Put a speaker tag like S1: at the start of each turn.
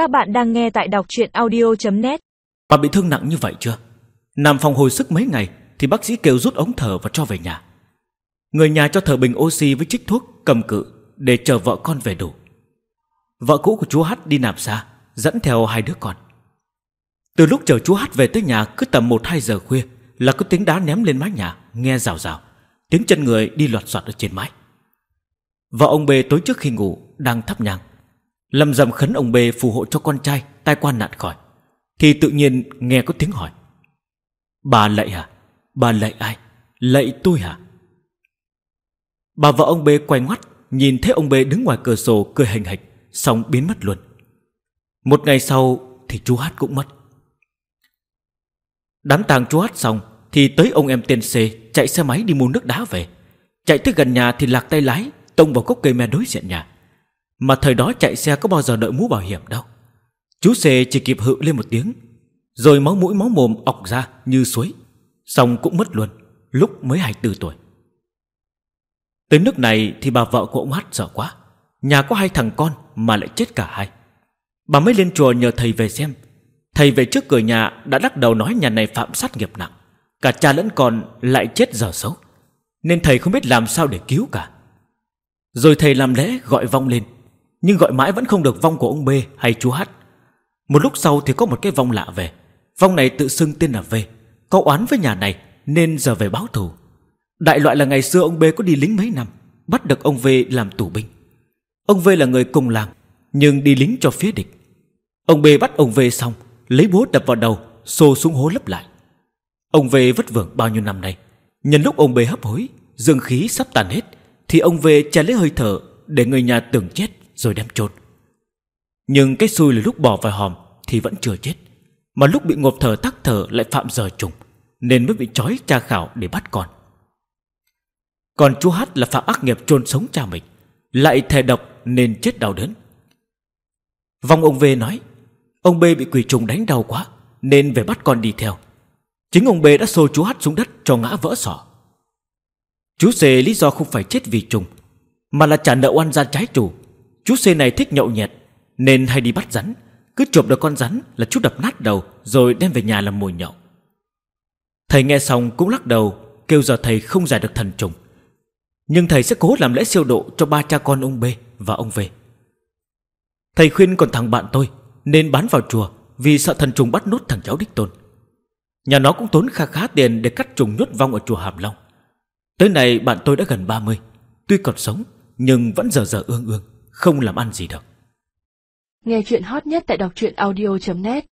S1: Các bạn đang nghe tại đọc chuyện audio.net
S2: Bà bị thương nặng như vậy chưa? Nằm phòng hồi sức mấy ngày thì bác sĩ kêu rút ống thở và cho về nhà. Người nhà cho thở bình oxy với trích thuốc cầm cự để chờ vợ con về đủ. Vợ cũ của chú Hát đi nạp xa, dẫn theo hai đứa con. Từ lúc chờ chú Hát về tới nhà cứ tầm 1-2 giờ khuya là có tiếng đá ném lên mái nhà, nghe rào rào. Tiếng chân người đi loạt soạt ở trên mái. Vợ ông B tối trước khi ngủ đang thắp nhang. Lâm dầm khấn ông B phù hộ cho con trai, tai qua nạn khỏi. Thì tự nhiên nghe có tiếng hỏi. Bà lạy hả? À? Bà lạy ai? Lạy tôi hả? Bà vợ ông B quay ngoắt, Nhìn thấy ông B đứng ngoài cửa sổ cười hành hạch, Xong biến mất luôn Một ngày sau thì chú Hát cũng mất Đám tang chú Hát xong Thì tới ông em tên C Chạy xe máy đi mua nước đá về Chạy tới gần nhà thì lạc tay lái, Tông vào gốc cây me đối diện nhà mà thời đó chạy xe có bao giờ đợi mũ bảo hiểm đâu. Chú xe chỉ kịp hự lên một tiếng, Rồi máu mũi máu mồm ọc ra như suối, Xong cũng mất luôn, Lúc mới 24 tuổi. Tới nước này thì bà vợ của ông Hát sợ quá, Nhà có hai thằng con mà lại chết cả hai. Bà mới lên chùa nhờ thầy về xem. Thầy về trước cửa nhà đã đắc đầu nói nhà này phạm sát nghiệp nặng, Cả cha lẫn con lại chết giờ xấu, Nên thầy không biết làm sao để cứu cả. Rồi thầy làm lễ gọi vong lên. Nhưng gọi mãi vẫn không được vong của ông B hay chú h. Một lúc sau thì có một cái vong lạ về. Vong này tự xưng tên là V, Có oán với nhà này Nên giờ về báo thù. Đại loại là ngày xưa ông B có đi lính mấy năm, Bắt được ông V làm tù binh. Ông V là người cùng làng, Nhưng đi lính cho phía địch. Ông B bắt ông V xong, Lấy búa đập vào đầu, Xô xuống hố lấp lại. Ông V vất vưởng bao nhiêu năm nay? Nhân lúc ông B hấp hối, Dương khí sắp tàn hết, Thì ông V trả lấy hơi thở Để người nhà tưởng chết rồi đem chôn. Nhưng cái xui là lúc bỏ vào hòm Thì vẫn chưa chết, Mà lúc bị ngộp thở tắc thở lại phạm giờ trùng, Nên mới bị trói tra khảo để bắt con. Còn chú Hát là phạm ác nghiệp chôn sống cha mình, Lại thề độc nên chết đau đớn. Vong ông V nói, Ông B bị quỷ trùng đánh đau quá Nên về bắt con đi theo. Chính ông B đã xô chú Hát xuống đất cho ngã vỡ sọ. Chú C lý do không phải chết vì trùng, Mà là trả nợ oan gia trái chủ Chú C này thích nhậu nhẹt, Nên hay đi bắt rắn. Cứ chụp được con rắn là chú đập nát đầu, Rồi đem về nhà làm mồi nhậu. Thầy nghe xong cũng lắc đầu, Kêu giờ thầy không giải được thần trùng. Nhưng thầy sẽ cố làm lễ siêu độ cho ba cha con ông B và ông V Thầy khuyên còn thằng bạn tôi Nên bán vào chùa Vì sợ thần trùng bắt nốt thằng cháu đích tôn. Nhà nó cũng tốn kha khá tiền Để cắt trùng nhốt vong ở chùa Hàm Long. Tới này bạn tôi đã gần 30 Tuy còn sống Nhưng vẫn giờ giờ ương ương. Không làm ăn gì được.
S1: Nghe chuyện hot nhất tại đọc truyện audio.net